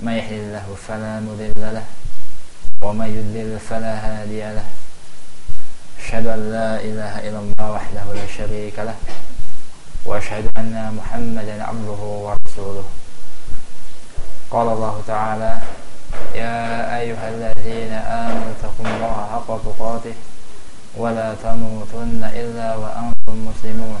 من يهد الله فلا مضل له ومن يضلل فلا هادي له. أشهد أن لا إله إلا الله وحده لا شريك له وأشهد أن محمدا عبده ورسوله. قال الله تعالى يا أيها الذين آمنوا اتقوا الله حق تقاته ولا تموتن إلا وأنتم مسلمون.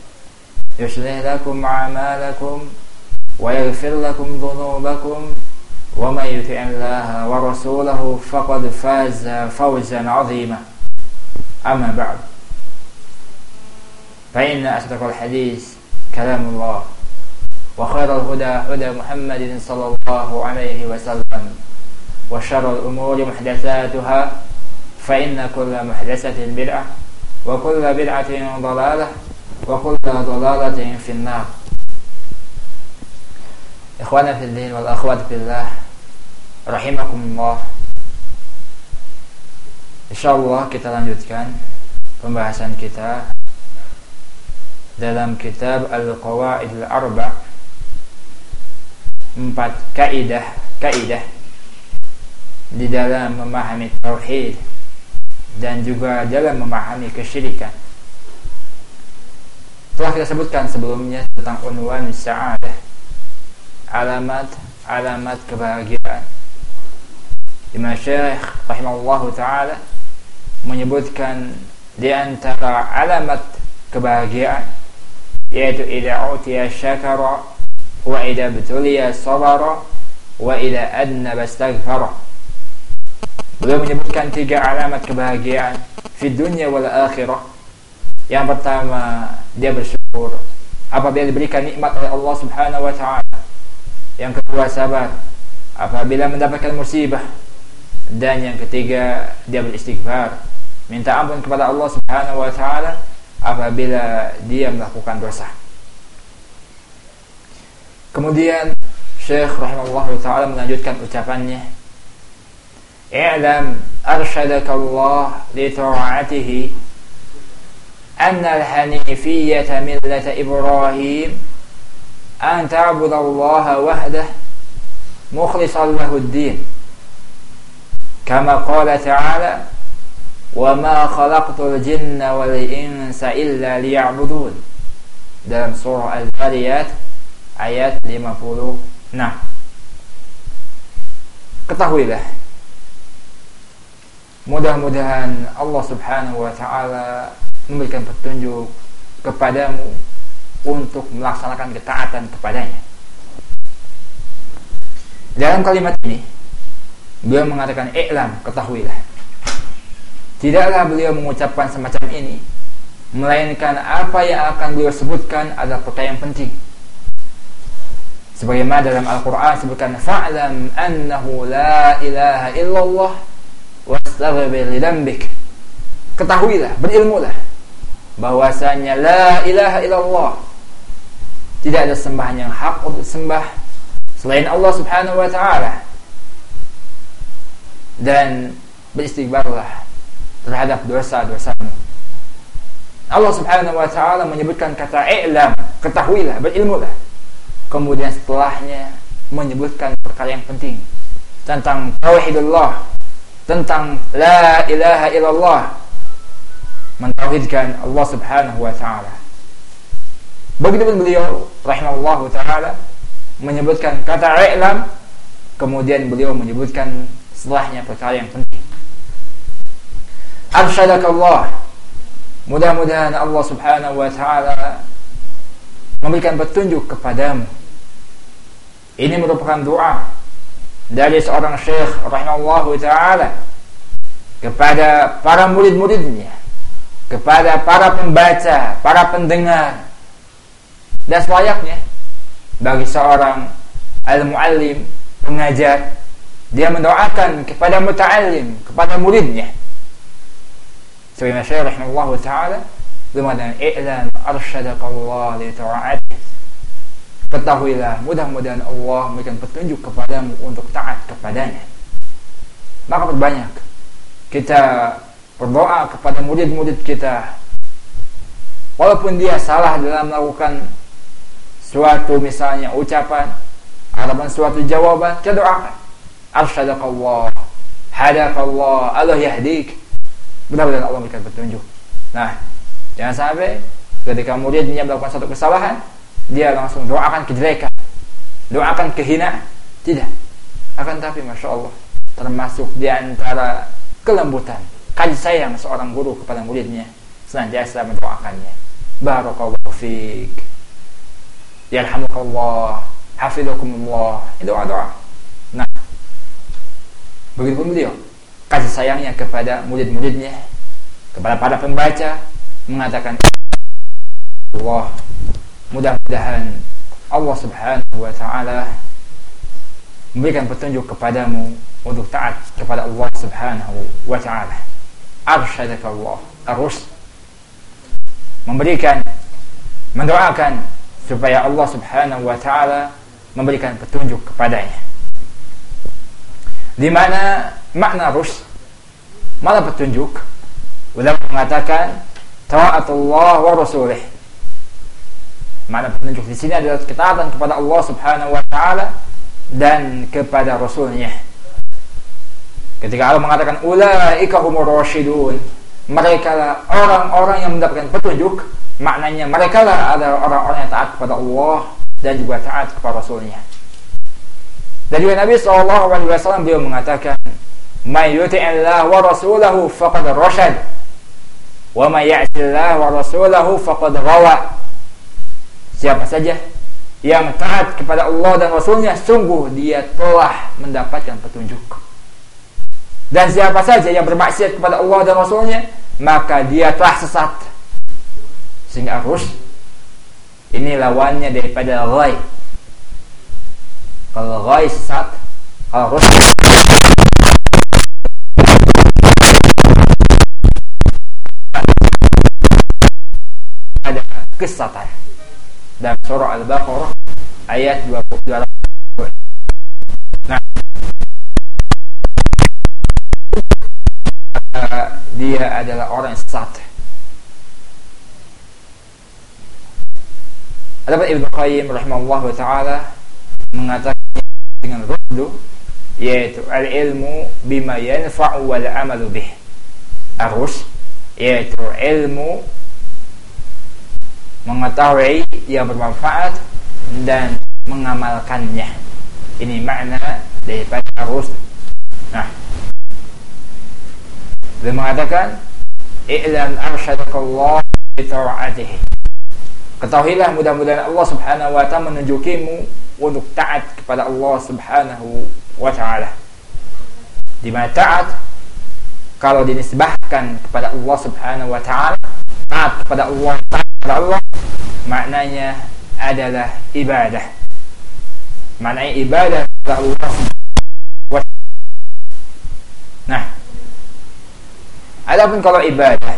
يصلح لكم أعمالكم ويغفر لكم ذنوبكم ومن يطع الله ورسوله فقد فاز فوزا عظيما. أما بعد فإن أصدق الحديث كلام الله وخير الهدى هدى محمد صلى الله عليه وسلم وشر الأمور محدثاتها فإن كل محدثة بدعة وكل بدعة ضلالة wa kulla dhalalatin finnar. Ikhwana fiddin wal akhwat fillah Rahimakumullah. InsyaAllah kita lanjutkan Pembahasan kita Dalam kitab Al-Qawaid Al-Arba. Empat kaidah Kaidah Di dalam memahami Tauhid Dan juga dalam memahami kesyirikan. Telah kita sebutkan sebelumnya Tentang unwan sa'adah Alamat-alamat kebahagiaan Imam Syekh rahimahullahu taala menyebutkan di antara alamat kebahagiaan yaitu idza utiya syakara wa idza betuliya sabara wa idza adnaba astaghfara Beliau menyebutkan tiga alamat kebahagiaan di dunia wal akhirah. Yang pertama, dia bersyukur apabila diberikan nikmat oleh Allah Subhanahu wa taala. Yang kedua, sabar apabila mendapatkan musibah. Dan yang ketiga dia beristighfar minta ampun kepada Allah Subhanahu wa taala apabila dia melakukan dosa. Kemudian Syekh rahimahullah taala melanjutkan ucapannya. I'lam arsyadaka Allah li أن الحنيفية ملة إبراهيم أن تعبد الله وحده مخلصا له الدين. كما قال تعالى وما خلقت الجن والإنس إلا ليعبدون dalam surah Al-Zariyat ayat 56 ketahuilah mudah-mudahan Allah subhanahu wa ta'ala memberikan petunjuk kepadamu untuk melaksanakan ketaatan kepadanya dalam kalimat ini Beliau mengatakan iklam, ketahuilah. Tidaklah beliau mengucapkan semacam ini melainkan apa yang akan beliau sebutkan adalah perkara yang penting. Sebagaimana dalam Al-Qur'an sebutkan fa'lam annahu la ilaha illallah wastaghfir li dhanbik. Ketahuilah, berilmulah bahwasanya la ilaha illallah tidak ada sembahan yang hak untuk sembah selain Allah Subhanahu wa taala dan beristighfarlah terhadap dosa-dosamu. Allah Subhanahu wa taala menyebutkan kata i'lam, ketahuilah, berilmulah. Kemudian setelahnya menyebutkan perkara yang penting tentang tauhidullah, tentang la ilaha illallah. Mentauhidkan Allah Subhanahu wa taala. Begitu beliau rahimahullahu taala menyebutkan kata i'lam, kemudian beliau menyebutkan setelahnya perkara yang penting. Allah. Mudah-mudahan Allah Subhanahu wa taala memberikan petunjuk kepadamu. Ini merupakan doa dari seorang syekh rahimahullahu taala kepada para murid-muridnya, kepada para pembaca, para pendengar dan selayaknya bagi seorang al-muallim pengajar dia mendoakan kepada muta'alim, kepada muridnya. Sebagaimana Syekh rahimahullah taala mengatakan i'lam arsyadakallah li ta'atih. Ketahuilah, mudah-mudahan Allah memberikan petunjuk kepadamu untuk taat kepadanya. Maka perbanyak kita berdoa kepada murid-murid kita. Walaupun dia salah dalam melakukan suatu misalnya ucapan ataupun suatu jawaban, kita doakan. Arsyadakallah hadakallah Allah yahdik. Mudah-mudahan Allah memberikan petunjuk. Nah jangan sampai ketika muridnya melakukan satu kesalahan dia langsung doakan kejelekan. Doakan kehinaan. Tidak. Akan tapi masya Allah termasuk di antara kelembutan kasih sayang seorang guru kepada muridnya senantiasa mendoakannya. Barakallahu fiik yarhamukallah. Hafizakumullah. Doa-doa. Nah Begitupun beliau. Kasih sayangnya kepada murid-muridnya, kepada para pembaca mengatakan Allah mudah-mudahan Allah Subhanahu wa taala memberikan petunjuk kepadamu untuk taat kepada Allah Subhanahu wa taala. Arsyadaka Allah. Harus memberikan mendoakan supaya Allah Subhanahu wa taala memberikan petunjuk kepadanya. Di mana makna rus? Mana petunjuk? Ulama mengatakan taatullah wa rasulih. Makna petunjuk di sini adalah ketaatan kepada Allah Subhanahu wa taala dan kepada rasulnya ketika Allah mengatakan ulaika humur rasyidun mereka lah orang-orang yang mendapatkan petunjuk maknanya mereka lah adalah orang-orang yang taat kepada Allah dan juga taat kepada rasulnya dan juga Nabi SAW beliau mengatakan, "May yuti'illah wa rasulahu faqad rasyad, wa may ya'sillah wa rasulahu faqad ghawa." Siapa saja yang taat kepada Allah dan Rasulnya, sungguh dia telah mendapatkan petunjuk. Dan siapa saja yang bermaksiat kepada Allah dan Rasulnya, maka dia telah sesat. Sehingga harus ini lawannya daripada ghaib kalau ghai sesat kalau rusyad ada kesesatan. Dalam surah Al-Baqarah ayat 22 Nah dia adalah orang yang sesat. Adapun Ibnu Qayyim rahimahullah taala mengatakan dengan rusdu yaitu al ilmu bima yanfa'u wal amalu bih. Arus yaitu ilmu mengetahui yang bermanfaat dan mengamalkannya. Ini makna daripada arus dia mengatakan i'lam arsyadakallah bi ta'atihi ketahuilah mudah-mudahan Allah Subhanahu wa taala menunjukimu untuk taat kepada Allah Subhanahu wa taala. Di mana taat kalau dinisbahkan kepada Allah Subhanahu wa taala, taat kepada Allah, taat kepada Allah maknanya adalah ibadah. Maknanya ibadah kepada Allah adapun kalau ibadah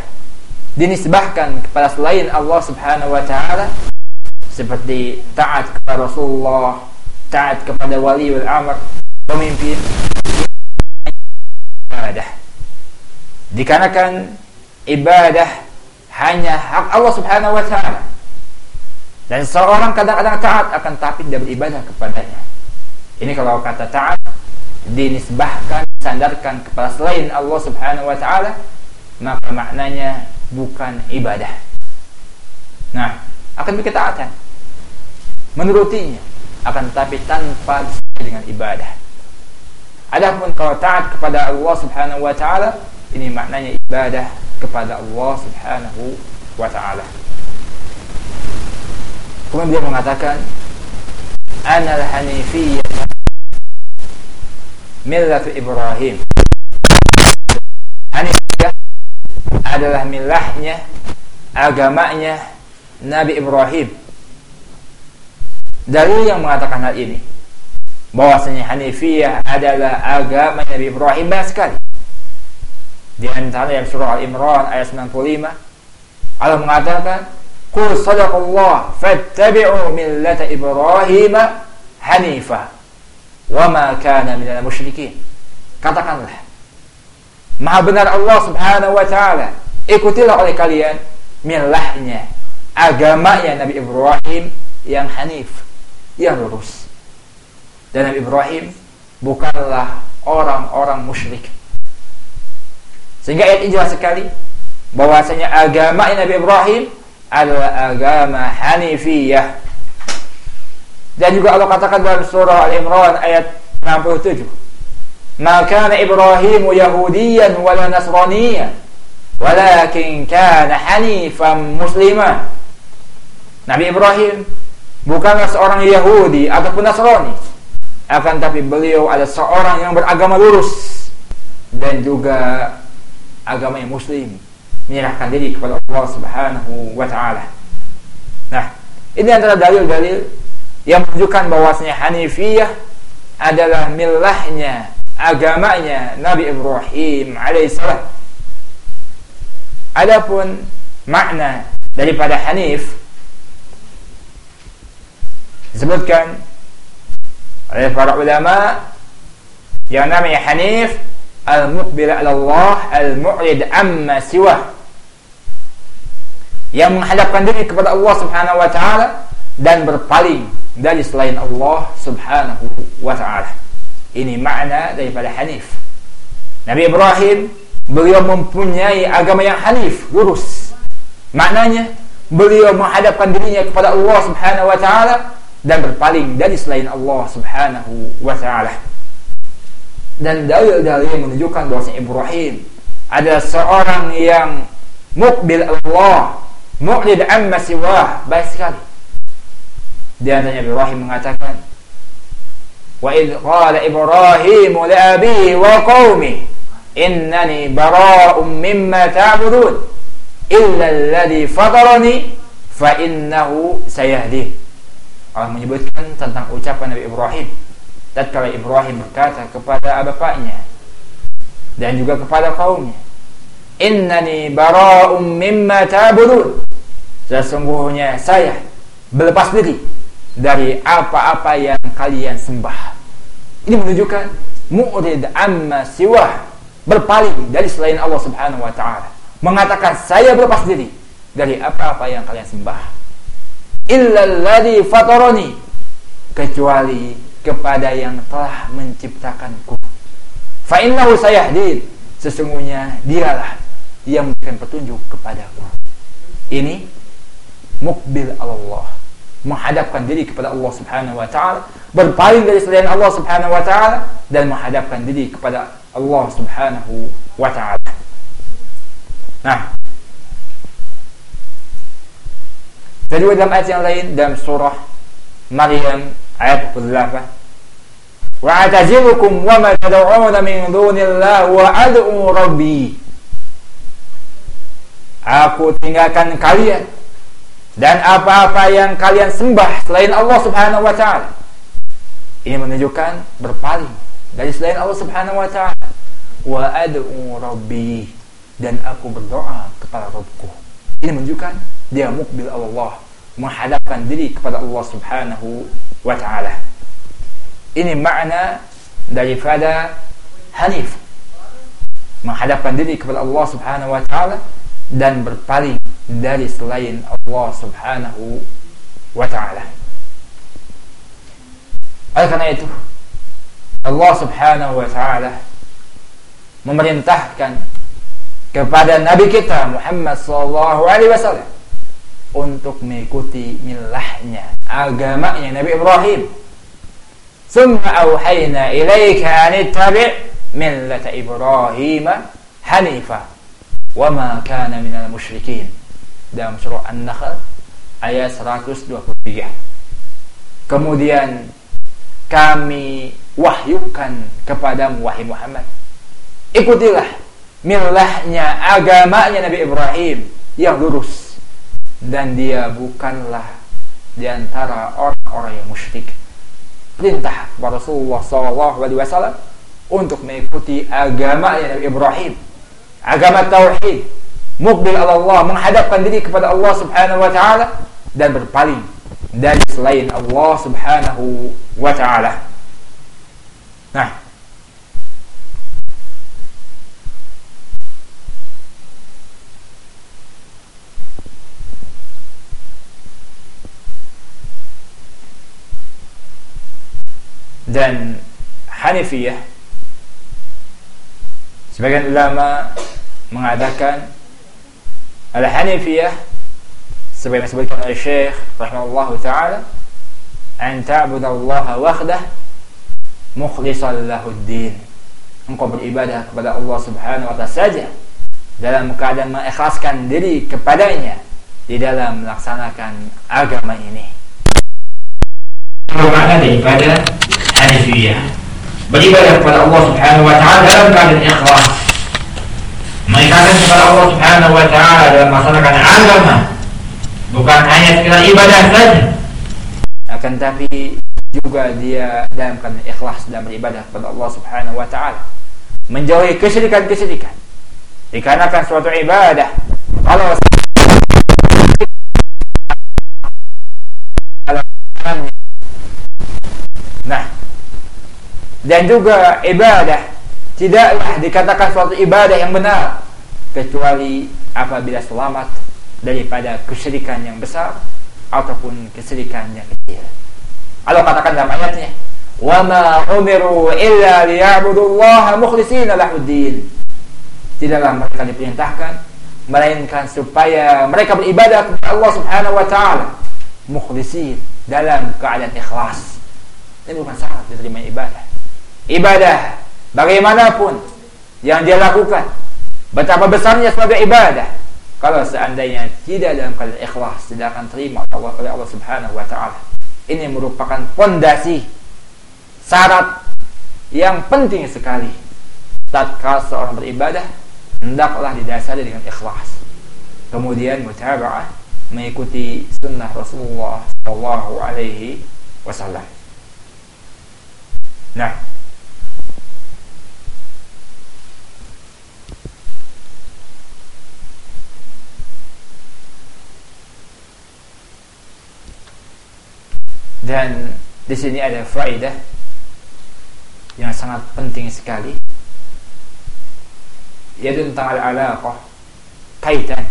dinisbahkan kepada selain Allah Subhanahu wa taala seperti taat kepada Rasulullah, taat kepada waliul amr, pemimpin ibadah. Dikarenakan ibadah hanya hak Allah Subhanahu wa taala. Dan seorang kadang-kadang taat akan tapi tidak beribadah kepadanya. Ini kalau kata taat dinisbahkan, sandarkan kepada selain Allah Subhanahu wa taala, maka maknanya bukan ibadah. Nah, akan berketaatan menurutinya akan tetapi tanpa dengan ibadah. Adapun kalau taat kepada Allah Subhanahu wa taala ini maknanya ibadah kepada Allah Subhanahu wa taala. Kemudian dia mengatakan al-hanifiyyah millatu Ibrahim. Hanifiyah adalah milahnya agamanya Nabi Ibrahim Dalil yang mengatakan hal ini bahwasanya Hanifiyah adalah agama Nabi Ibrahim banyak sekali. Di antara yang surah Al-Imran ayat 95 Allah mengatakan Qul sadaqallah fattabi'u millata Ibrahim hanifa wa ma kana minal musyrikin. Katakanlah Maha benar Allah Subhanahu wa taala. Ikutilah oleh kalian milahnya, agamanya Nabi Ibrahim yang hanif, yang lurus. Dan Nabi Ibrahim bukanlah orang-orang musyrik. Sehingga ayat ini jelas sekali bahwasanya agama Nabi Ibrahim adalah agama Hanifiyah. Dan juga Allah katakan dalam surah Al-Imran ayat 67. Maka Ibrahim Yahudiyan wala Nasraniyan walakin kana hanifan muslima. Nabi Ibrahim bukanlah seorang Yahudi ataupun Nasrani akan tapi beliau adalah seorang yang beragama lurus dan juga agama yang muslim menyerahkan diri kepada Allah Subhanahu wa taala. Nah, ini antara dalil-dalil yang menunjukkan bahwasanya Hanifiyah adalah milahnya, agamanya Nabi Ibrahim alaihissalam. Adapun makna daripada Hanif disebutkan oleh para ulama yang namanya Hanif al-muqbil ala Allah al-mu'rid amma siwah yang menghadapkan diri kepada Allah Subhanahu wa taala dan berpaling dari selain Allah Subhanahu wa taala. Ini makna daripada Hanif. Nabi Ibrahim beliau mempunyai agama yang hanif, lurus. Maknanya beliau menghadapkan dirinya kepada Allah Subhanahu wa taala dan berpaling dari selain Allah Subhanahu wa taala dan dalil-dalil menunjukkan bahwa Ibrahim adalah seorang yang mukbil Allah, mu'lid amma siwah, baik sekali. Di antaranya Ibrahim mengatakan, Wa idh qala Ibrahim li abihi wa qaumi innani bara'un mimma ta'budun. Illa alladhi fatarani fa innahu sayahdi. Allah menyebutkan tentang ucapan Nabi Ibrahim. Tatkala Ibrahim berkata kepada bapaknya dan juga kepada kaumnya innani bara'um mimma ta'budun. Sesungguhnya saya berlepas diri dari apa-apa yang kalian sembah ini menunjukkan mu'rid amma siwah berpaling dari selain Allah Subhanahu wa taala mengatakan saya berlepas diri dari apa-apa yang kalian sembah illa alladhi fatarani kecuali kepada yang telah menciptakanku. Fa innahu sayahdin. Sesungguhnya dialah yang memberikan petunjuk kepadaku. Ini mukbil Allah. Menghadapkan diri kepada Allah Subhanahu wa taala, berpaling dari selain Allah Subhanahu wa taala dan menghadapkan diri kepada Allah Subhanahu wa taala. Nah, juga dalam ayat yang lain dalam surah Maryam ayat 8 wa atazilukum wa ma tad'una min dunillah wa ad'u rabbi aku tinggalkan kalian dan apa-apa yang kalian sembah selain Allah Subhanahu wa taala ini menunjukkan berpaling dari selain Allah Subhanahu wa taala wa ad'u rabbi dan aku berdoa kepada Rabbku ini menunjukkan dia mukbil Allah menghadapkan diri kepada Allah Subhanahu wa ta'ala. Ini makna daripada Hanif. Menghadapkan diri kepada Allah Subhanahu wa taala dan berpaling dari selain Allah Subhanahu wa taala. Oleh karena itu, Allah Subhanahu wa taala memerintahkan kepada Nabi kita Muhammad sallallahu alaihi wasallam untuk mengikuti milahnya, agamanya Nabi Ibrahim. Summa awhayna ilaika an ittabi' millata Ibrahim hanifa wa ma kana minal musyrikin. Dalam surah An-Nahl ayat 123. Kemudian kami wahyukan kepadamu wahai Muhammad. Ikutilah milahnya agamanya Nabi Ibrahim yang lurus dan dia bukanlah di antara orang-orang yang musyrik. perintah kepada Rasulullah SAW untuk mengikuti agama Nabi Ibrahim, agama tauhid, mukbil Allah, menghadapkan diri kepada Allah Subhanahu wa taala dan berpaling dari selain Allah Subhanahu wa taala. Nah, dan Hanifiyah sebagian ulama mengatakan Al-Hanifiyah sebagaimana disebutkan oleh Syekh rahimahullah taala an ta'budallaha wahdah mukhlishan engkau beribadah kepada Allah Subhanahu wa taala saja dalam keadaan mengikhlaskan diri kepadanya di dalam melaksanakan agama ini. Makna daripada Hanifiyah beribadah kepada Allah Subhanahu wa taala dalam keadaan ikhlas. Mengikhlaskan kepada Allah Subhanahu wa taala dalam melaksanakan agama bukan hanya sekedar ibadah saja. Akan tapi juga dia dalam keadaan ikhlas dalam beribadah kepada Allah Subhanahu wa taala. Menjauhi kesyirikan-kesyirikan. Dikarenakan suatu ibadah kalau Nah, dan juga ibadah tidaklah dikatakan suatu ibadah yang benar kecuali apabila selamat daripada kesyirikan yang besar ataupun kesyirikan yang kecil. Allah katakan dalam ayatnya, "Wa ma umiru illa liya'budullaha mukhlishina lahuddin." Tidaklah mereka diperintahkan melainkan supaya mereka beribadah kepada Allah Subhanahu wa taala mukhlisin dalam keadaan ikhlas. Ini bukan syarat diterima ibadah. Ibadah bagaimanapun yang dia lakukan, betapa besarnya sebagai ibadah, kalau seandainya tidak dalam keadaan ikhlas tidak akan terima oleh Allah Subhanahu wa taala. Ini merupakan pondasi syarat yang penting sekali. Tatkala seorang beribadah hendaklah didasari dengan ikhlas. Kemudian mutaba'ah mengikuti sunnah Rasulullah sallallahu alaihi wasallam. Nah, Dan di sini ada faedah yang sangat penting sekali yaitu tentang al-alaqah kaitan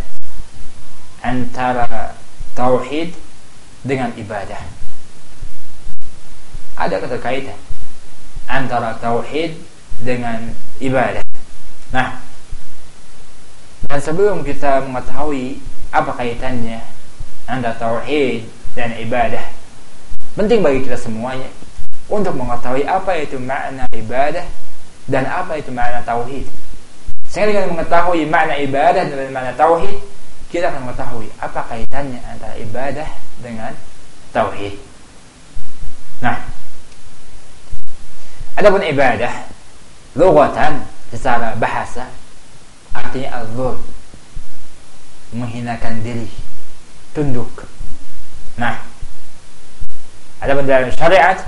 antara tauhid dengan ibadah. Ada keterkaitan antara tauhid dengan ibadah. Nah, dan sebelum kita mengetahui apa kaitannya antara tauhid dan ibadah, Penting bagi kita semuanya untuk mengetahui apa itu makna ibadah dan apa itu makna tauhid. Sehingga dengan mengetahui makna ibadah dan makna tauhid, kita akan mengetahui apa kaitannya antara ibadah dengan tauhid. Nah, adapun ibadah lugatan secara bahasa artinya al menghinakan diri, tunduk. Nah, ada dalam syariat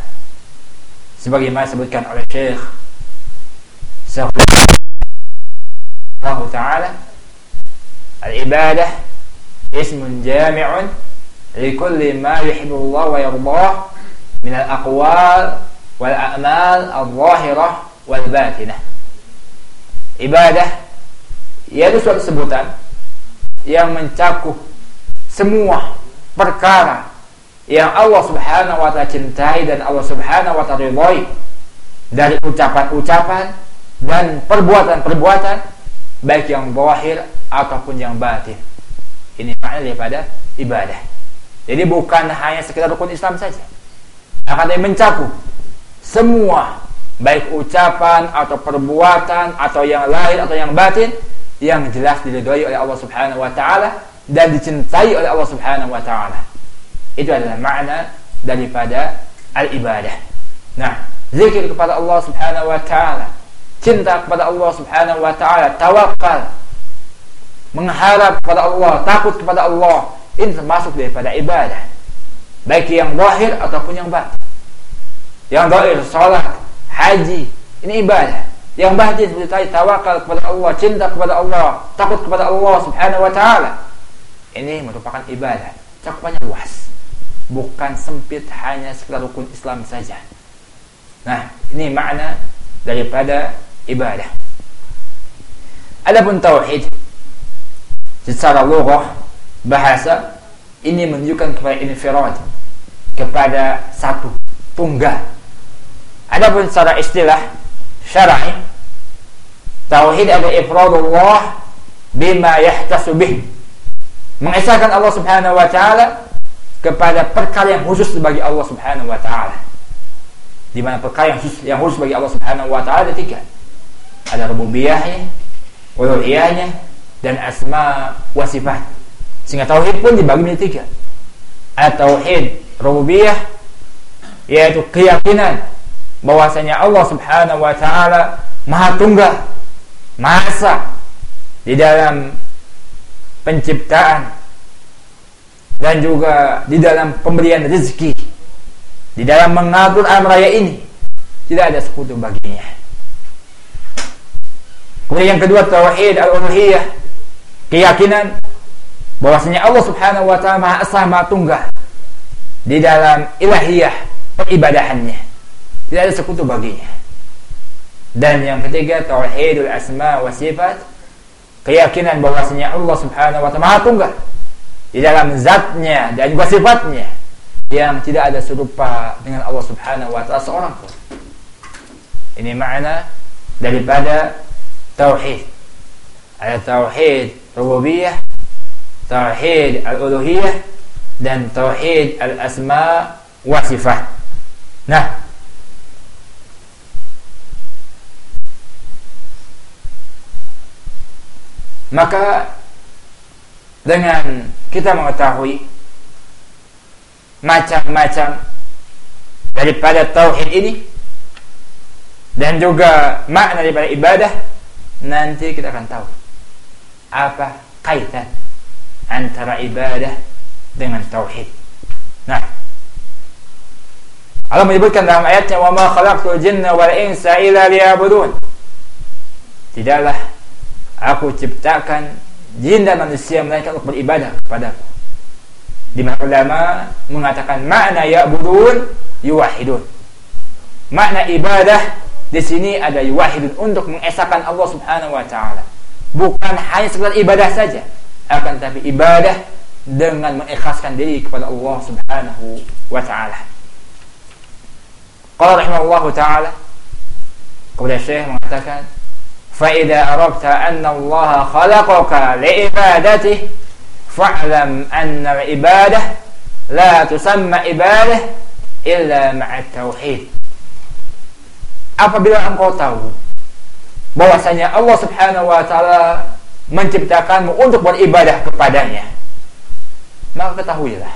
sebagaimana disebutkan oleh Syekh Allah Ta'ala Al-ibadah ismun jami'un likulli ma yuhibbullah wa yardah min al-aqwal wal a'mal al-zahirah wal batinah ibadah yaitu suatu sebutan yang mencakup semua perkara yang Allah Subhanahu wa taala cintai dan Allah Subhanahu wa taala ridhoi dari ucapan-ucapan dan perbuatan-perbuatan baik yang zahir ataupun yang batin. Ini makna daripada ibadah. Jadi bukan hanya sekedar rukun Islam saja. Akan mencakup semua baik ucapan atau perbuatan atau yang lain atau yang batin yang jelas diridhoi oleh Allah Subhanahu wa taala dan dicintai oleh Allah Subhanahu wa taala. Itu adalah makna daripada al-ibadah. Nah, zikir kepada Allah Subhanahu wa taala, cinta kepada Allah Subhanahu wa taala, tawakal, mengharap kepada Allah, takut kepada Allah, ini termasuk daripada ibadah. Baik yang zahir ataupun yang batin. yang doir, sholat, haji, ini ibadah. Yang batin seperti tadi tawakal kepada Allah, cinta kepada Allah, takut kepada Allah Subhanahu wa taala. Ini merupakan ibadah. Cakupannya luas. Bukan sempit hanya sekedar rukun Islam saja. Nah, ini makna daripada ibadah. Adapun tauhid secara lughah bahasa ini menunjukkan kepada infirad kepada satu tunggal adapun secara istilah syar'i tauhid adalah ifradullah bima yahtasu bih mengesahkan Allah Subhanahu wa taala kepada perkara yang khusus bagi Allah Subhanahu wa taala. Di mana perkara yang khusus yang khusus bagi Allah Subhanahu wa taala ada tiga. Ada rububiyahnya uluhiyahnya dan asma wa sifat. Sehingga tauhid pun dibagi menjadi tiga. At-tauhid rububiyah yaitu keyakinan bahwasanya Allah Subhanahu wa taala Maha Tunggal, Maha Esa. Di dalam penciptaan dan juga di dalam pemberian rezeki, di dalam mengatur alam raya ini tidak ada sekutu baginya. Kemudian yang kedua tauhid al-uluhiyah, keyakinan bahwasanya Allah Subhanahu wa taala Maha Esa Maha Tunggal di dalam ilahiyah peribadahannya. Tidak ada sekutu baginya. Dan yang ketiga tauhidul asma wa sifat, keyakinan bahwasanya Allah Subhanahu wa taala Maha Tunggal di dalam zatnya dan juga sifatnya yang tidak ada serupa dengan Allah Subhanahu wa taala seorang pun. Ini makna daripada tauhid. Ada tauhid rububiyah tauhid al-uluhiyah dan tauhid al-asma wa sifat. Nah, maka dengan kita mengetahui macam-macam daripada tauhid ini dan juga makna daripada ibadah nanti kita akan tahu apa kaitan antara ibadah dengan tauhid. Nah, Allah menyebutkan dalam ayatnya wa ma khalaqtul jinna wal insa illa liya'budun. Tidaklah aku ciptakan jin dan manusia melainkan untuk beribadah kepadaku. Di mana ulama mengatakan makna ya'budun yuwahidun. Makna ibadah di sini ada yuwahidun untuk mengesahkan Allah Subhanahu wa taala. Bukan hanya sekedar ibadah saja, akan tapi ibadah dengan mengikhlaskan diri kepada Allah Subhanahu wa taala. Qala rahimahullahu taala kemudian Syekh mengatakan arabta anna Allah khalaqaka li ibadatihi fa'lam anna ibadah la tusamma ibadah illa ma'a tauhid. Apabila engkau tahu bahwasanya Allah Subhanahu wa taala menciptakanmu untuk beribadah kepadanya maka ketahuilah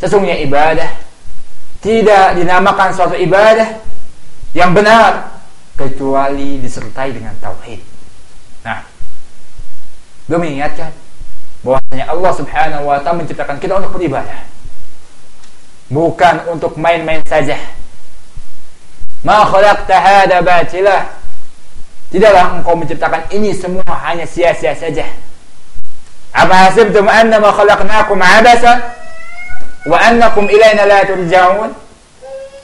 sesungguhnya ibadah tidak dinamakan suatu ibadah yang benar kecuali disertai dengan tauhid. Nah, gue mengingatkan bahwasanya Allah Subhanahu wa taala menciptakan kita untuk beribadah. Bukan untuk main-main saja. Ma khalaqta hada Tidaklah engkau menciptakan ini semua hanya sia-sia saja. Apa hasibtum annama khalaqnakum abasa wa annakum ilaina la turja'un?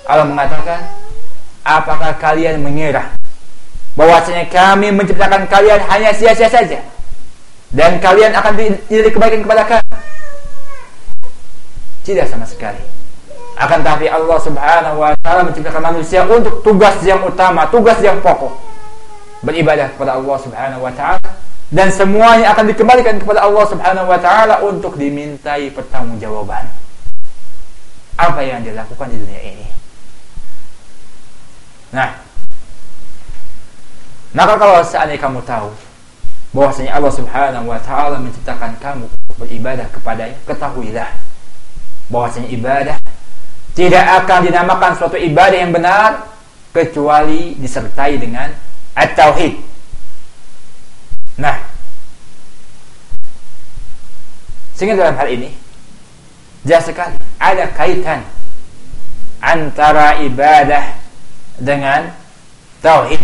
Allah mengatakan, apakah kalian mengira bahwasanya kami menciptakan kalian hanya sia-sia saja dan kalian akan diberi kebaikan kepada kami? Tidak sama sekali. Akan tapi Allah Subhanahu wa taala menciptakan manusia untuk tugas yang utama, tugas yang pokok beribadah kepada Allah Subhanahu wa taala dan semuanya akan dikembalikan kepada Allah Subhanahu wa taala untuk dimintai pertanggungjawaban. Apa yang dilakukan di dunia ini? Nah, maka kalau seandainya kamu tahu bahwasanya Allah Subhanahu wa taala menciptakan kamu beribadah kepadanya, ketahuilah bahwasanya ibadah tidak akan dinamakan suatu ibadah yang benar kecuali disertai dengan At-Tauhid. Nah, sehingga dalam hal ini jelas sekali ada kaitan antara ibadah dengan tauhid.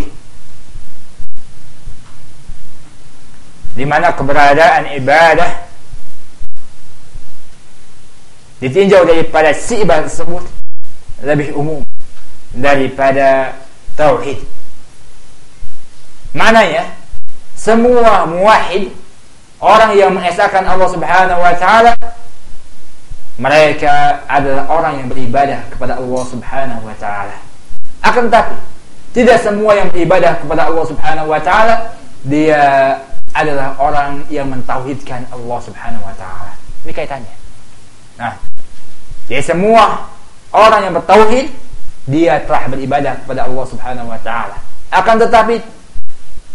Di mana keberadaan ibadah ditinjau daripada si ibadah tersebut lebih umum daripada tauhid. Mananya semua muwahhid orang yang mengesahkan Allah Subhanahu wa taala mereka adalah orang yang beribadah kepada Allah Subhanahu wa taala. Akan tetapi tidak semua yang beribadah kepada Allah Subhanahu wa taala dia adalah orang yang mentauhidkan Allah Subhanahu wa taala. Ini kaitannya. Nah, jadi semua orang yang bertauhid dia telah beribadah kepada Allah Subhanahu wa taala. Akan tetapi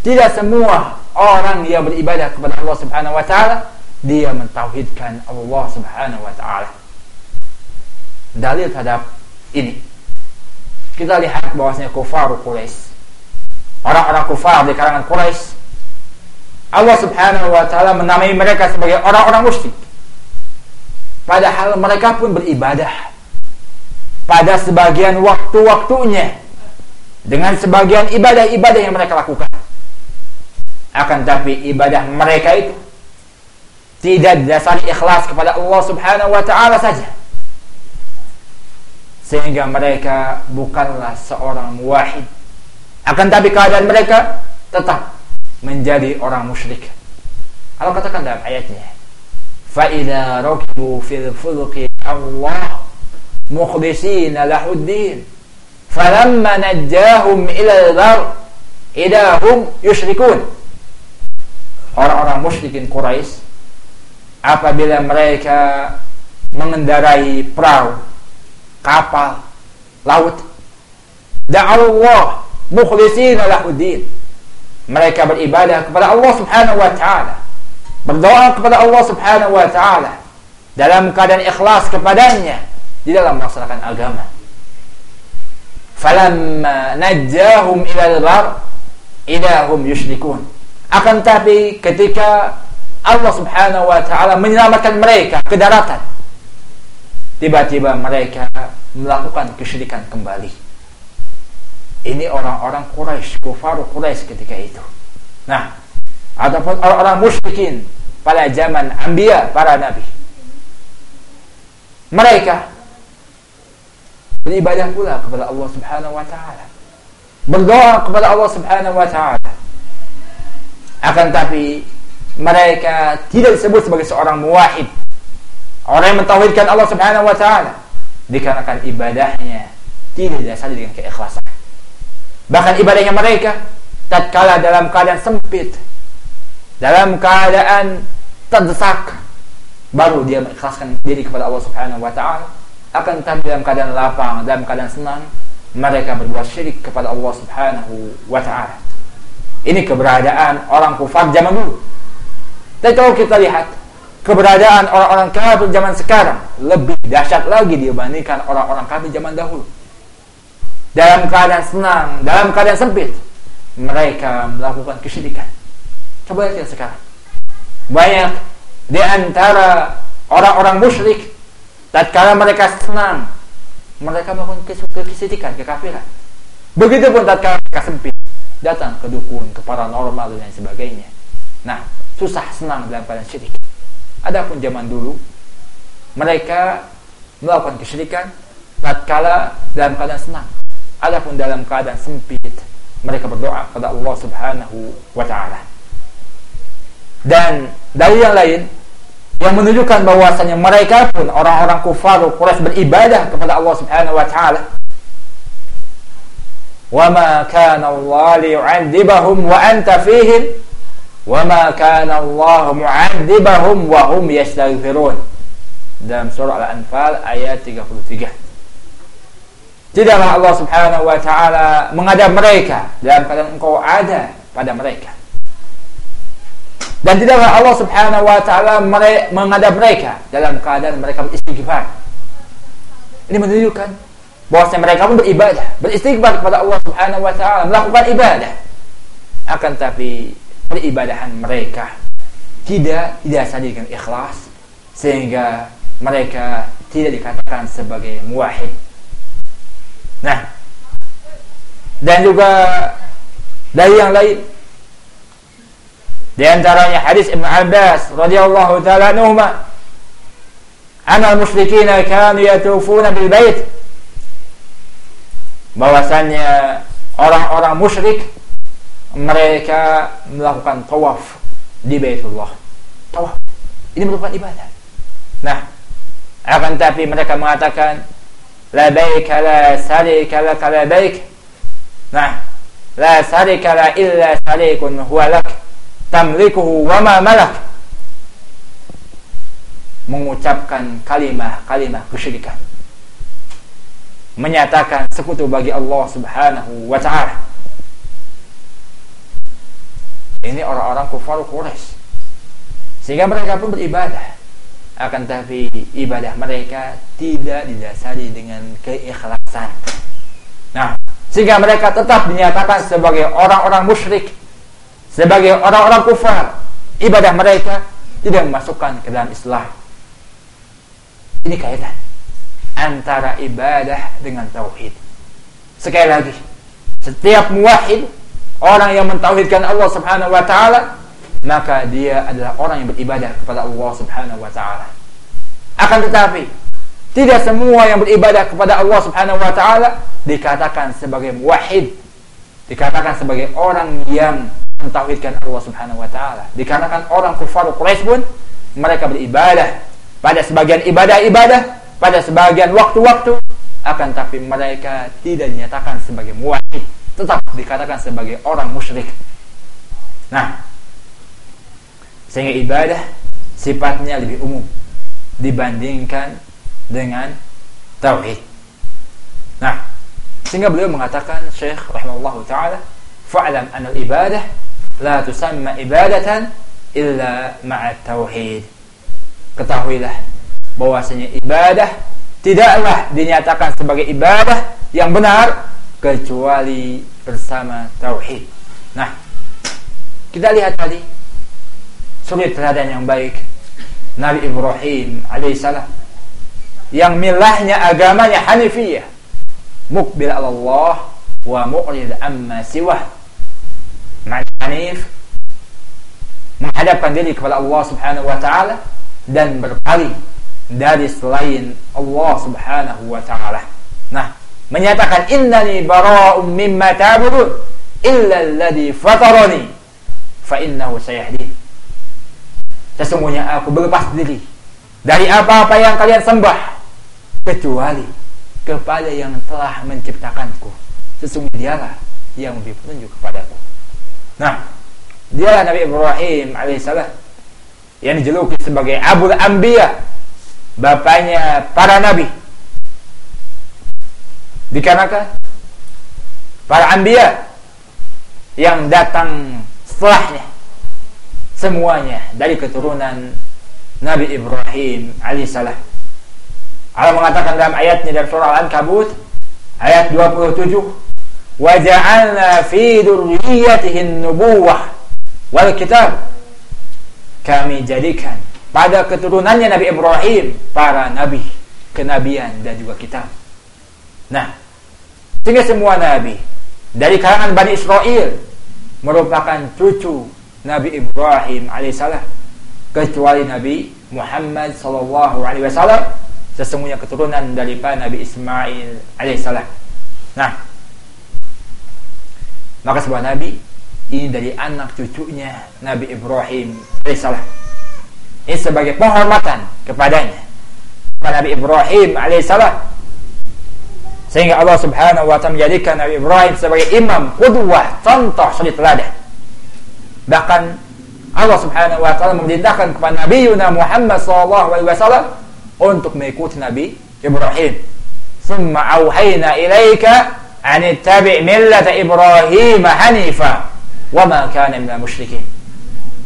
tidak semua orang yang beribadah kepada Allah Subhanahu wa taala dia mentauhidkan Allah Subhanahu wa taala. Dalil terhadap ini. Kita lihat bahwasanya kufar Quraisy. Orang-orang kufar di kalangan Quraisy Allah Subhanahu wa taala menamai mereka sebagai orang-orang musyrik. Padahal mereka pun beribadah pada sebagian waktu-waktunya dengan sebagian ibadah-ibadah yang mereka lakukan. Akan tapi ibadah mereka itu tidak didasari ikhlas kepada Allah Subhanahu wa taala saja. Sehingga mereka bukanlah seorang muwahhid. Akan tapi keadaan mereka tetap menjadi orang musyrik. Allah katakan dalam ayatnya, "Fa idza rakibu fil fulki Allah mukhlishina lahuddin falamma najjahum ila al-bar idahum yushrikun orang-orang musyrikin Quraisy apabila mereka mengendarai perahu kapal laut da'allah mukhlishina lahuddin mereka beribadah kepada Allah Subhanahu wa taala berdoa kepada Allah Subhanahu wa taala dalam keadaan ikhlas kepadanya di dalam melaksanakan agama. Falamma najjahum ila al-bar idahum yusyrikun. Akan tapi ketika Allah Subhanahu wa taala menyelamatkan mereka ke daratan, tiba-tiba mereka melakukan kesyirikan kembali. Ini orang-orang Quraisy, kufar Quraisy ketika itu. Nah, ataupun orang-orang musyrikin pada zaman Anbiya, para nabi. Mereka beribadah pula kepada Allah Subhanahu wa taala. Berdoa kepada Allah Subhanahu wa taala. Akan tapi mereka tidak disebut sebagai seorang muwahhid. Orang yang mentauhidkan Allah Subhanahu wa taala dikarenakan ibadahnya tidak didasari dengan keikhlasan. Bahkan ibadahnya mereka tatkala dalam keadaan sempit, dalam keadaan terdesak, baru dia mengikhlaskan diri kepada Allah Subhanahu wa taala akan tetapi dalam keadaan lapang, dalam keadaan senang, mereka berbuat syirik kepada Allah Subhanahu wa taala. Ini keberadaan orang kufar zaman dulu. Dan kalau kita lihat keberadaan orang-orang kafir zaman sekarang lebih dahsyat lagi dibandingkan orang-orang kafir zaman dahulu. Dalam keadaan senang, dalam keadaan sempit, mereka melakukan kesyirikan. Coba lihat sekarang. Banyak di antara orang-orang musyrik tatkala mereka senang mereka melakukan kesyirikan, kekafiran. Begitupun tatkala mereka sempit, datang ke dukun, ke paranormal dan sebagainya. Nah, susah senang dalam keadaan syirik. Adapun zaman dulu, mereka melakukan kesyirikan tatkala dalam keadaan senang. Adapun dalam keadaan sempit, mereka berdoa kepada Allah Subhanahu wa taala. Dan dari yang lain, yang menunjukkan bahwasanya mereka pun orang-orang kufar Quraisy beribadah kepada Allah Subhanahu wa taala. Wa ma kana Allah wa anta fihim kana Allah mu'adzibahum wa hum yastaghfirun. Dalam surah Al-Anfal ayat 33. Tidaklah Allah Subhanahu wa taala mengadab mereka dalam keadaan engkau ada pada mereka dan tidaklah Allah Subhanahu wa taala menghadap mereka dalam keadaan mereka beristighfar. Ini menunjukkan bahwa mereka pun beribadah, beristighfar kepada Allah Subhanahu wa taala, melakukan ibadah. Akan tapi peribadahan mereka. Tidak didasari dengan ikhlas sehingga mereka tidak dikatakan sebagai muwahhid. Nah, dan juga dari yang lain. Di antaranya hadis Ibn Abbas radhiyallahu taala anhuma anna musyrikin kanu yatufuna bil bait bahwasanya orang-orang musyrik mereka melakukan tawaf di Baitullah. Tawaf. Ini merupakan ibadah. Nah, akan tapi mereka mengatakan la baika la sarika laka la baik. Nah, la sarika la illa sarikun huwa lak tamlikuhu wa ma malak mengucapkan kalimah-kalimah kesyirikan menyatakan sekutu bagi Allah Subhanahu wa taala ini orang-orang kufar Quraisy. Sehingga mereka pun beribadah. Akan tapi ibadah mereka tidak didasari dengan keikhlasan. Nah sehingga mereka tetap dinyatakan sebagai orang-orang musyrik sebagai orang-orang kufar. Ibadah mereka tidak memasukkan ke dalam Islam. Ini kaitan antara ibadah dengan tauhid. Sekali lagi setiap muwahhid orang yang mentauhidkan Allah Subhanahu wa taala maka dia adalah orang yang beribadah kepada Allah Subhanahu wa taala akan tetapi tidak semua yang beribadah kepada Allah Subhanahu wa taala dikatakan sebagai muwahhid dikatakan sebagai orang yang mentauhidkan Allah Subhanahu wa taala. Dikarenakan orang kufar Quraisy pun mereka beribadah pada sebagian ibadah-ibadah, pada sebagian waktu-waktu akan tapi mereka tidak dinyatakan sebagai muwahhid, tetap dikatakan sebagai orang musyrik. Nah, sehingga ibadah sifatnya lebih umum dibandingkan dengan tauhid. Nah, sehingga beliau mengatakan Syekh rahimahullah taala, "Fa'lam anna al-ibadah la tusamma ibadatan illa ma'at tauhid. Ketahuilah bahwasanya ibadah tidaklah dinyatakan sebagai ibadah yang benar kecuali bersama tauhid. Nah, kita lihat tadi suri teladan yang baik Nabi Ibrahim alaihissalam yang milahnya agamanya Hanifiyah mukbil Allah wa mu'rid amma siwah Hanif menghadapkan diri kepada Allah Subhanahu wa taala dan berpaling dari selain Allah Subhanahu wa taala. Nah, menyatakan innani bara'um mimma ta'budun illa alladhi fatarani fa innahu sayahdin. Sesungguhnya aku berlepas diri dari apa-apa yang kalian sembah kecuali kepada yang telah menciptakanku. Sesungguhnya dialah yang memberi petunjuk kepadaku. Nah, dia Nabi Ibrahim alaihissalam yang dijuluki sebagai Abu Anbiya, bapaknya para nabi. Dikarenakan para anbiya yang datang setelahnya semuanya dari keturunan Nabi Ibrahim alaihissalam. Allah mengatakan dalam ayatnya dari surah Al-Ankabut ayat 27 waja'alna fi dzurriyyatihi an-nubuwah wal kitab kami jadikan pada keturunannya Nabi Ibrahim para nabi kenabian dan juga kitab nah sehingga semua nabi dari kalangan Bani Israel merupakan cucu Nabi Ibrahim alaihissalam kecuali Nabi Muhammad sallallahu alaihi wasallam sesungguhnya keturunan daripada Nabi Ismail alaihissalam nah maka sebuah nabi ini dari anak cucunya Nabi Ibrahim alaihissalam. Ini sebagai penghormatan kepadanya. Kepada Nabi Ibrahim alaihissalam. Sehingga Allah subhanahu wa ta'ala menjadikan Nabi Ibrahim sebagai imam, kudwah, contoh, suri teladan. Bahkan Allah subhanahu wa ta'ala memerintahkan kepada Nabi Yuna Muhammad sallallahu alaihi wasallam untuk mengikuti Nabi Ibrahim. Summa auhayna ilaika an ittabi' millata Ibrahim hanifa wa ma kana minal musyrikin.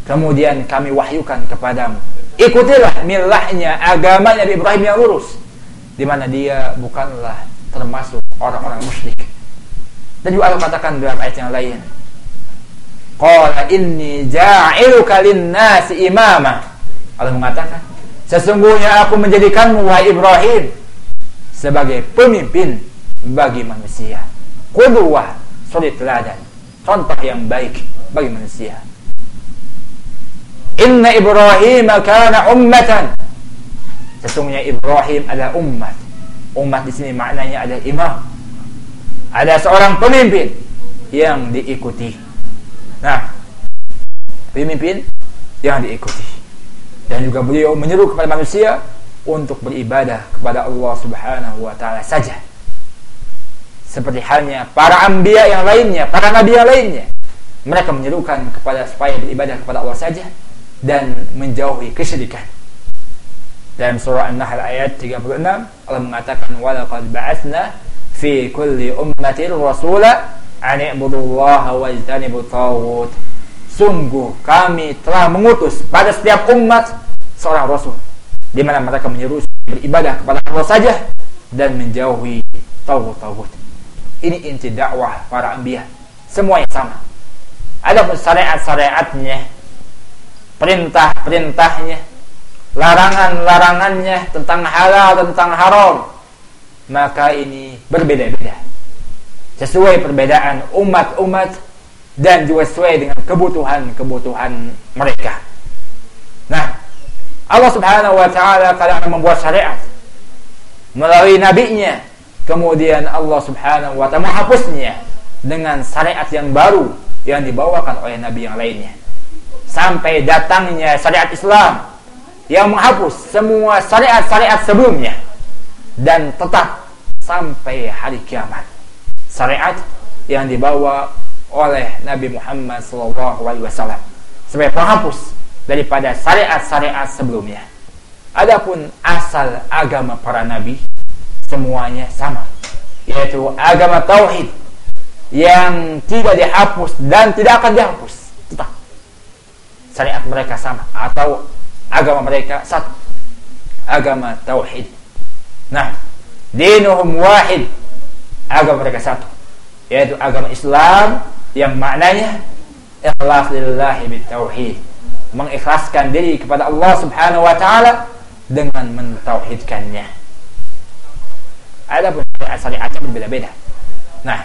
Kemudian kami wahyukan kepadamu, ikutilah milahnya agama Nabi Ibrahim yang lurus di mana dia bukanlah termasuk orang-orang musyrik. Dan juga Allah katakan dalam ayat yang lain, Qala inni ja'iluka lin-nasi imama. Allah mengatakan, sesungguhnya aku menjadikanmu wahai Ibrahim sebagai pemimpin bagi manusia. Qudwah, suri teladan, contoh yang baik bagi manusia. Inna Ibrahim kana ummatan. Sesungguhnya Ibrahim adalah umat. Umat di sini maknanya ada imam. Ada seorang pemimpin yang diikuti. Nah, pemimpin yang diikuti. Dan juga beliau menyeru kepada manusia untuk beribadah kepada Allah Subhanahu wa taala saja. Seperti halnya para anbiya yang lainnya, para nabi yang lainnya. Mereka menyerukan kepada supaya beribadah kepada Allah saja dan menjauhi kesyirikan. Dalam surah An-Nahl ayat 36 Allah mengatakan walaqad ba'atsna fi kulli ummatin rasula an i'budullaha wajtanibut taghut. Sungguh kami telah mengutus pada setiap umat seorang rasul di mana mereka menyeru beribadah kepada Allah saja dan menjauhi taghut-taghut. Ini inti dakwah para anbiya. Semuanya sama. Ada syariat-syariatnya perintah-perintahnya, larangan-larangannya tentang halal tentang haram, maka ini berbeda-beda. Sesuai perbedaan umat-umat dan juga sesuai dengan kebutuhan-kebutuhan mereka. Nah, Allah Subhanahu wa taala kalau membuat syariat melalui nabinya, kemudian Allah Subhanahu wa taala menghapusnya dengan syariat yang baru yang dibawakan oleh nabi yang lainnya sampai datangnya syariat Islam yang menghapus semua syariat-syariat sebelumnya dan tetap sampai hari kiamat. Syariat yang dibawa oleh Nabi Muhammad SAW sebagai penghapus daripada syariat-syariat sebelumnya. Adapun asal agama para nabi semuanya sama, yaitu agama tauhid yang tidak dihapus dan tidak akan dihapus tetap syariat mereka sama atau agama mereka satu. Agama tauhid. Nah dinuhum wahid. Agama mereka satu. Yaitu agama Islam yang maknanya ikhlas lillahi bitauhid mengikhlaskan diri kepada Allah Subhanahu wa taala dengan mentauhidkannya. Ada pun syariat-syariatnya berbeda-beda. Nah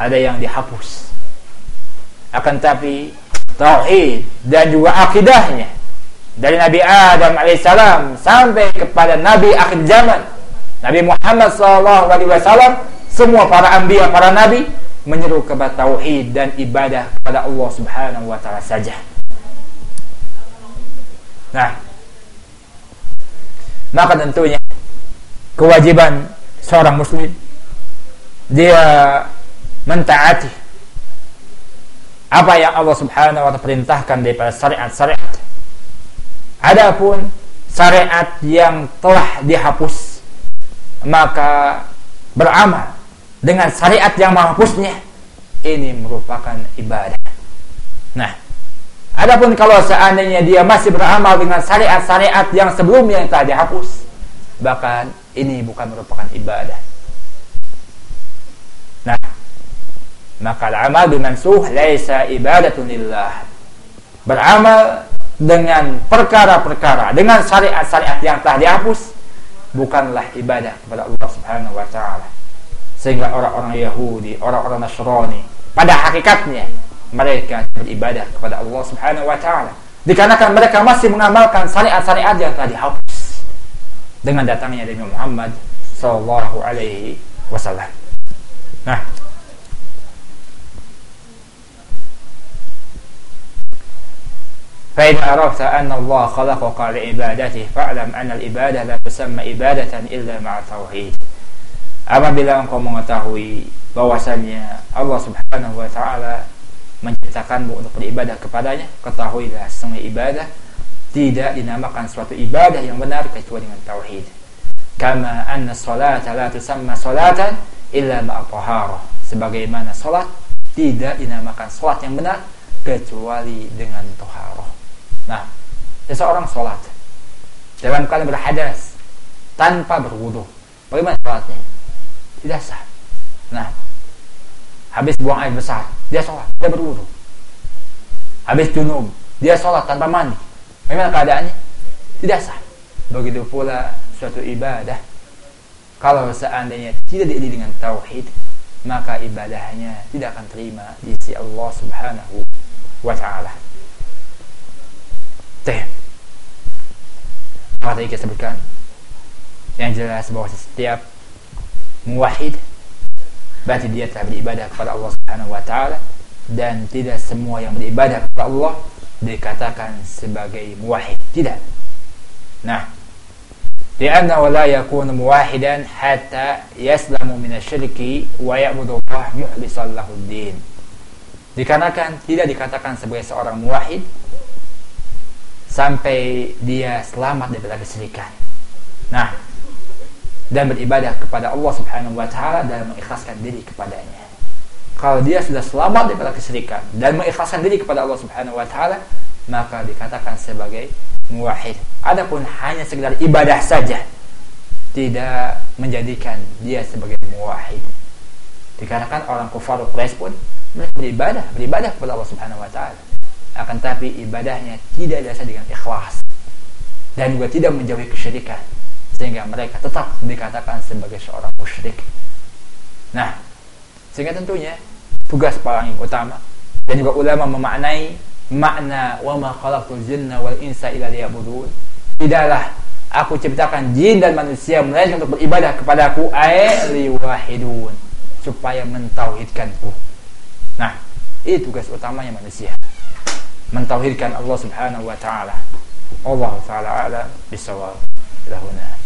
ada yang dihapus. Akan tapi tauhid dan juga akidahnya dari Nabi Adam alaihissalam sampai kepada Nabi akhir zaman Nabi Muhammad SAW semua para anbiya para nabi menyeru kepada tauhid dan ibadah kepada Allah Subhanahu wa taala saja. Nah, maka tentunya kewajiban seorang muslim dia mentaati apa yang Allah Subhanahu wa taala perintahkan daripada syariat-syariat. Adapun syariat yang telah dihapus maka beramal dengan syariat yang menghapusnya ini merupakan ibadah. Nah, adapun kalau seandainya dia masih beramal dengan syariat-syariat yang sebelumnya yang telah dihapus, bahkan ini bukan merupakan ibadah. Nah, maka amal bimansuh laisa ibadatun lillah beramal dengan perkara-perkara dengan syariat-syariat yang telah dihapus bukanlah ibadah kepada Allah Subhanahu wa taala. Sehingga orang-orang Yahudi orang-orang Nasrani pada hakikatnya mereka beribadah kepada Allah Subhanahu wa taala. Dikarenakan mereka masih mengamalkan syariat-syariat yang telah dihapus dengan datangnya Nabi Muhammad sallallahu alaihi wasallam. Nah فإذا عرفت أن الله خلقك لعبادته فاعلم أن الإبادة لا تسمى إبادة إلا مع التوحيد Apabila engkau mengetahui bahwasannya Allah Subhanahu wa taala menciptakanmu untuk beribadah kepadanya, ketahuilah semua ibadah tidak dinamakan suatu ibadah yang benar kecuali dengan tauhid. Kama anna salata la tusamma salatan illa ma'a Sebagaimana salat tidak dinamakan salat yang benar kecuali dengan taharah. Nah, seseorang sholat dalam keadaan berhadas tanpa berwudu, bagaimana sholatnya? Tidak sah. Nah, habis buang air besar, dia sholat, dia berwudu. Habis junub, dia sholat tanpa mandi. Bagaimana keadaannya? Tidak sah. Begitu pula suatu ibadah. kalau seandainya tidak diiringi dengan tauhid maka ibadahnya tidak akan terima di sisi Allah Subhanahu wa taala Teh. Apa tadi kita sebutkan? Yang jelas bahwa setiap muwahhid berarti dia telah beribadah kepada Allah Subhanahu wa taala dan tidak semua yang beribadah kepada Allah dikatakan sebagai muwahhid. Tidak. Nah, لأنه لا يكون موحدا حتى يسلم من الشرك ويعبد الله مخلصا له الدين dikarenakan tidak dikatakan sebagai seorang muwahhid sampai dia selamat dari kesyirikan. Nah, dan beribadah kepada Allah Subhanahu wa taala dan mengikhlaskan diri kepadanya. Kalau dia sudah selamat dari kesyirikan dan mengikhlaskan diri kepada Allah Subhanahu wa taala, maka dikatakan sebagai muwahhid. Adapun hanya sekedar ibadah saja tidak menjadikan dia sebagai muwahhid. Dikarenakan orang kufar Quraisy pun beribadah, beribadah kepada Allah Subhanahu wa taala. Akan tapi ibadahnya tidak dasar dengan ikhlas dan juga tidak menjauhi kesyirikan sehingga mereka tetap dikatakan sebagai seorang musyrik. Nah, sehingga tentunya tugas paling utama dan juga ulama memaknai makna wa ma khalaqtul jinna wal insa illa liya'budun. Tidaklah aku ciptakan jin dan manusia melainkan untuk beribadah kepadaku ay liwahidun supaya mentauhidkanku. Nah, itu tugas utamanya manusia. Mentauhidkan Allah Subhanahu wa taala. Allah taala ala bisawab. Ilahuna.